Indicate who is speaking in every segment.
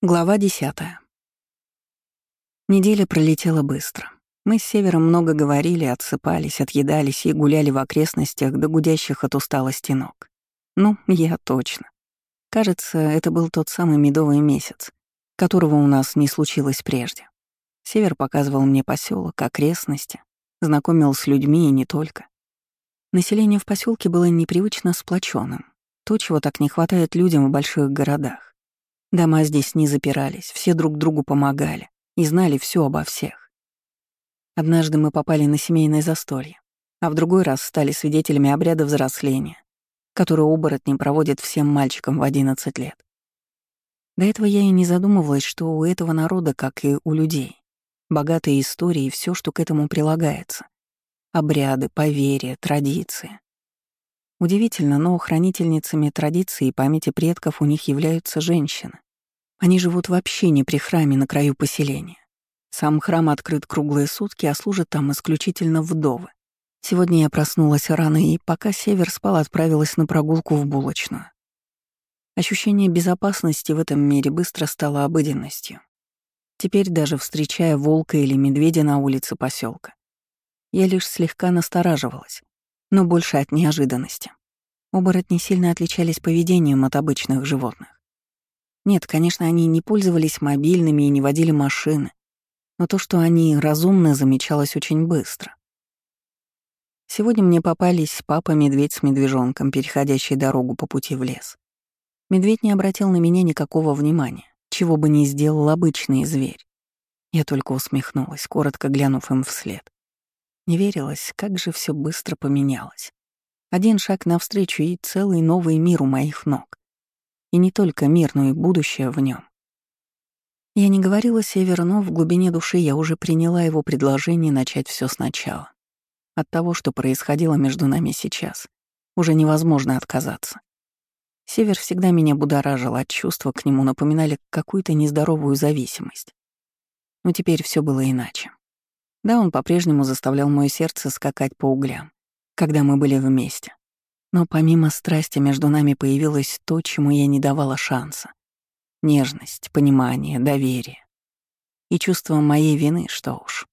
Speaker 1: Глава десятая. Неделя пролетела быстро. Мы с Севером много говорили, отсыпались, отъедались и гуляли в окрестностях до гудящих от усталости ног. Ну, я точно. Кажется, это был тот самый медовый месяц, которого у нас не случилось прежде. Север показывал мне поселок, окрестности, знакомил с людьми и не только. Население в поселке было непривычно сплоченным, то, чего так не хватает людям в больших городах. Дома здесь не запирались, все друг другу помогали и знали все обо всех. Однажды мы попали на семейное застолье, а в другой раз стали свидетелями обряда взросления, который оборотни проводят всем мальчикам в 11 лет. До этого я и не задумывалась, что у этого народа, как и у людей, богатые истории и все, что к этому прилагается. Обряды, поверья, традиции. Удивительно, но хранительницами традиций и памяти предков у них являются женщины. Они живут вообще не при храме на краю поселения. Сам храм открыт круглые сутки, а служат там исключительно вдовы. Сегодня я проснулась рано и, пока Север спал, отправилась на прогулку в булочную. Ощущение безопасности в этом мире быстро стало обыденностью. Теперь даже встречая волка или медведя на улице поселка, я лишь слегка настораживалась но больше от неожиданности. Оборотни сильно отличались поведением от обычных животных. Нет, конечно, они не пользовались мобильными и не водили машины, но то, что они разумны, замечалось очень быстро. Сегодня мне попались папа-медведь с медвежонком, переходящий дорогу по пути в лес. Медведь не обратил на меня никакого внимания, чего бы ни сделал обычный зверь. Я только усмехнулась, коротко глянув им вслед. Не верилось, как же все быстро поменялось. Один шаг навстречу и целый новый мир у моих ног. И не только мир, но и будущее в нем. Я не говорила Северу, но в глубине души я уже приняла его предложение начать все сначала. От того, что происходило между нами сейчас, уже невозможно отказаться. Север всегда меня будоражил, а чувства к нему напоминали какую-то нездоровую зависимость. Но теперь все было иначе. Да, он по-прежнему заставлял мое сердце скакать по углям, когда мы были вместе. Но помимо страсти между нами появилось то, чему я не давала шанса. Нежность, понимание, доверие. И чувство моей вины, что уж.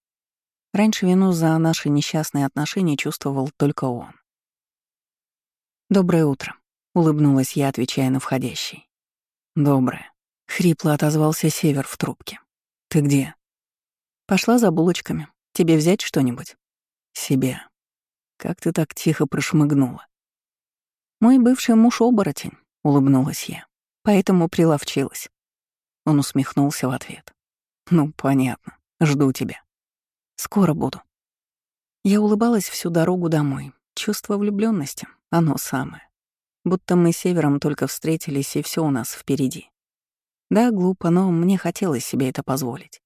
Speaker 1: Раньше вину за наши несчастные отношения чувствовал только он. «Доброе утро», — улыбнулась я, отвечая на входящий. «Доброе», — хрипло отозвался Север в трубке. «Ты где?» «Пошла за булочками. Тебе взять что-нибудь? Себе. Как ты так тихо прошмыгнула? Мой бывший муж оборотень, улыбнулась я. Поэтому приловчилась. Он усмехнулся в ответ. Ну, понятно. Жду тебя. Скоро буду. Я улыбалась всю дорогу домой. Чувство влюбленности, оно самое. Будто мы с Севером только встретились, и все у нас впереди. Да, глупо, но мне хотелось себе это позволить.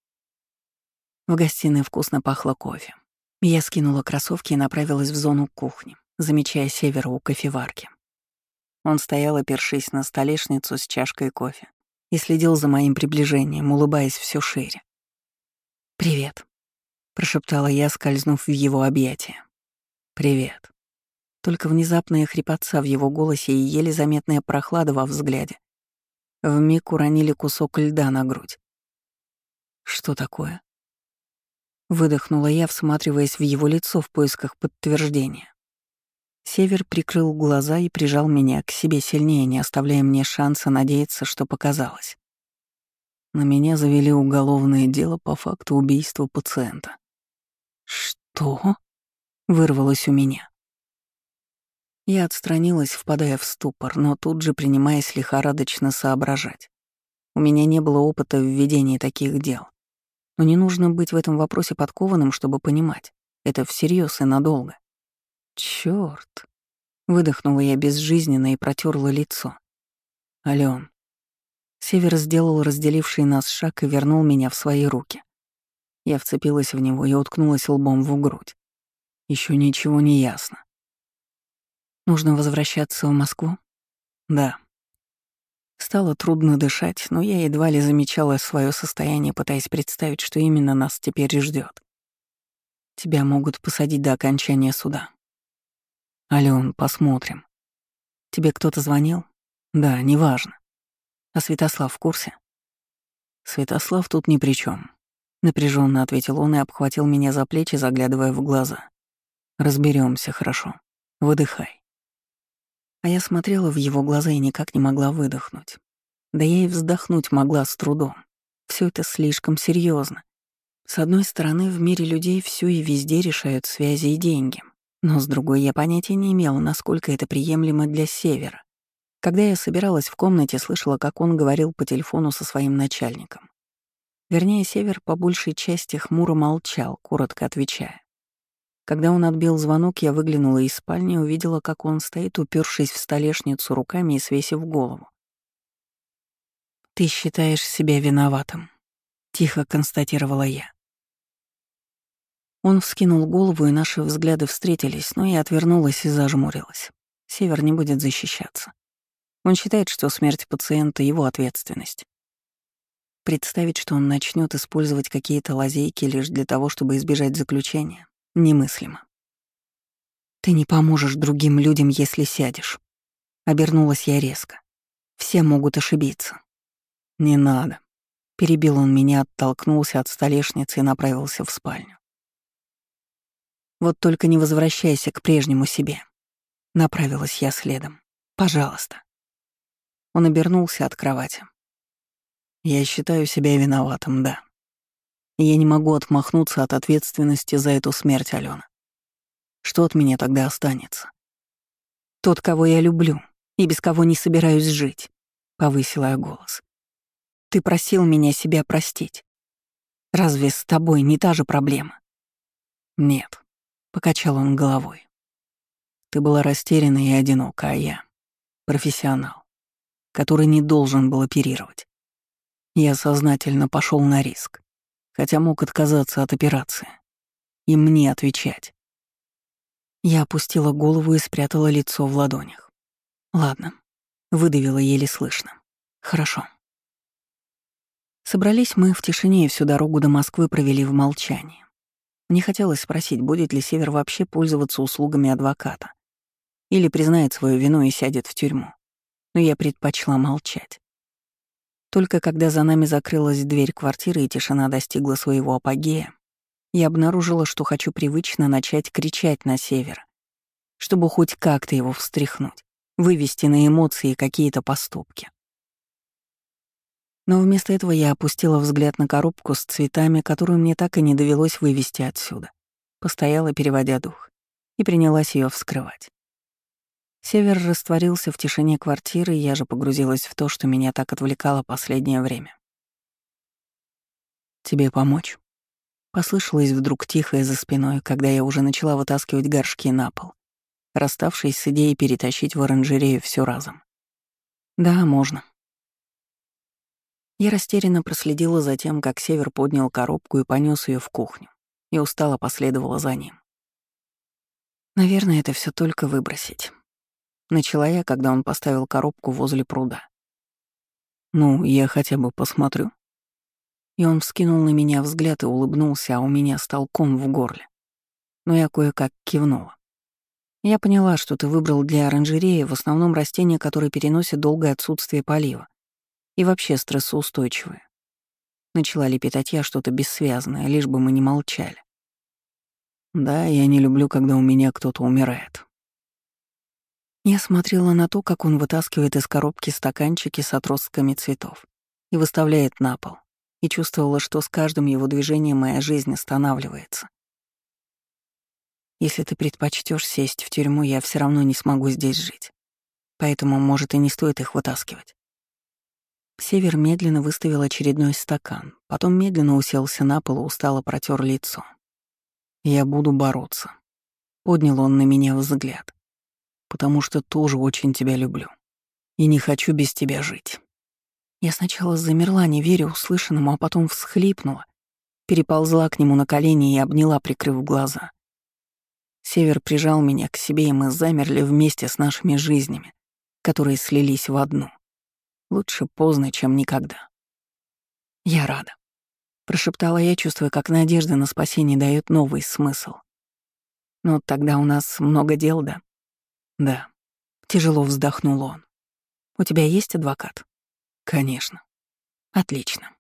Speaker 1: В гостиной вкусно пахло кофе. Я скинула кроссовки и направилась в зону кухни, замечая севера у кофеварки. Он стоял, опершись на столешницу с чашкой кофе, и следил за моим приближением, улыбаясь все шире. «Привет», — прошептала я, скользнув в его объятия. «Привет». Только внезапная хрипотца в его голосе и еле заметная прохлада во взгляде вмиг уронили кусок льда на грудь. «Что такое?» Выдохнула я, всматриваясь в его лицо в поисках подтверждения. Север прикрыл глаза и прижал меня к себе сильнее, не оставляя мне шанса надеяться, что показалось. На меня завели уголовное дело по факту убийства пациента. «Что?» — вырвалось у меня. Я отстранилась, впадая в ступор, но тут же принимаясь лихорадочно соображать. У меня не было опыта в ведении таких дел. Но не нужно быть в этом вопросе подкованным, чтобы понимать. Это всерьез и надолго. Черт! Выдохнула я безжизненно и протерла лицо. Ален. Север сделал разделивший нас шаг и вернул меня в свои руки. Я вцепилась в него и уткнулась лбом в грудь. Еще ничего не ясно. Нужно возвращаться в Москву? Да. Стало трудно дышать, но я едва ли замечала свое состояние, пытаясь представить, что именно нас теперь ждет. Тебя могут посадить до окончания суда. Ален, посмотрим. Тебе кто-то звонил? Да, неважно. А Святослав в курсе? Святослав тут ни при чем. Напряженно ответил он и обхватил меня за плечи, заглядывая в глаза. Разберемся, хорошо. Выдыхай. А я смотрела в его глаза и никак не могла выдохнуть. Да я и вздохнуть могла с трудом. Все это слишком серьезно. С одной стороны, в мире людей все и везде решают связи и деньги. Но с другой, я понятия не имела, насколько это приемлемо для Севера. Когда я собиралась в комнате, слышала, как он говорил по телефону со своим начальником. Вернее, Север по большей части хмуро молчал, коротко отвечая. Когда он отбил звонок, я выглянула из спальни и увидела, как он стоит, упершись в столешницу руками и свесив голову. «Ты считаешь себя виноватым», — тихо констатировала я. Он вскинул голову, и наши взгляды встретились, но я отвернулась и зажмурилась. Север не будет защищаться. Он считает, что смерть пациента — его ответственность. Представить, что он начнет использовать какие-то лазейки лишь для того, чтобы избежать заключения, немыслимо. «Ты не поможешь другим людям, если сядешь». Обернулась я резко. Все могут ошибиться. «Не надо». Перебил он меня, оттолкнулся от столешницы и направился в спальню. «Вот только не возвращайся к прежнему себе». Направилась я следом. «Пожалуйста». Он обернулся от кровати. Я считаю себя виноватым, да. И я не могу отмахнуться от ответственности за эту смерть Алена. Что от меня тогда останется? Тот, кого я люблю, и без кого не собираюсь жить, — повысила я голос. Ты просил меня себя простить. Разве с тобой не та же проблема? Нет, — покачал он головой. Ты была растеряна и одинока, а я — профессионал, который не должен был оперировать. Я сознательно пошел на риск, хотя мог отказаться от операции. И мне отвечать. Я опустила голову и спрятала лицо в ладонях. Ладно, выдавила еле слышно. Хорошо. Собрались мы в тишине и всю дорогу до Москвы провели в молчании. Не хотелось спросить, будет ли Север вообще пользоваться услугами адвоката. Или признает свою вину и сядет в тюрьму. Но я предпочла молчать. Только когда за нами закрылась дверь квартиры и тишина достигла своего апогея, я обнаружила, что хочу привычно начать кричать на север, чтобы хоть как-то его встряхнуть, вывести на эмоции какие-то поступки. Но вместо этого я опустила взгляд на коробку с цветами, которую мне так и не довелось вывести отсюда. Постояла, переводя дух, и принялась ее вскрывать. Север растворился в тишине квартиры, и я же погрузилась в то, что меня так отвлекало последнее время. «Тебе помочь?» Послышалось вдруг тихое за спиной, когда я уже начала вытаскивать горшки на пол, расставшись с идеей перетащить в оранжерею все разом. «Да, можно». Я растерянно проследила за тем, как Север поднял коробку и понес ее в кухню, и устало последовала за ним. Наверное, это все только выбросить. Начала я, когда он поставил коробку возле пруда. «Ну, я хотя бы посмотрю». И он вскинул на меня взгляд и улыбнулся, а у меня стал ком в горле. Но я кое-как кивнула. Я поняла, что ты выбрал для оранжереи в основном растения, которые переносят долгое отсутствие полива и вообще стрессоустойчивые. Начала лепетать я что-то бессвязное, лишь бы мы не молчали. Да, я не люблю, когда у меня кто-то умирает. Я смотрела на то, как он вытаскивает из коробки стаканчики с отростками цветов и выставляет на пол, и чувствовала, что с каждым его движением моя жизнь останавливается. Если ты предпочтешь сесть в тюрьму, я все равно не смогу здесь жить. Поэтому, может, и не стоит их вытаскивать. Север медленно выставил очередной стакан, потом медленно уселся на пол и устало протер лицо. «Я буду бороться», — поднял он на меня взгляд потому что тоже очень тебя люблю и не хочу без тебя жить». Я сначала замерла, не веря услышанному, а потом всхлипнула, переползла к нему на колени и обняла, прикрыв глаза. Север прижал меня к себе, и мы замерли вместе с нашими жизнями, которые слились в одну. Лучше поздно, чем никогда. «Я рада», — прошептала я, чувствуя, как надежда на спасение дает новый смысл. «Но тогда у нас много дел, да?» Да. Тяжело вздохнул он. У тебя есть адвокат? Конечно. Отлично.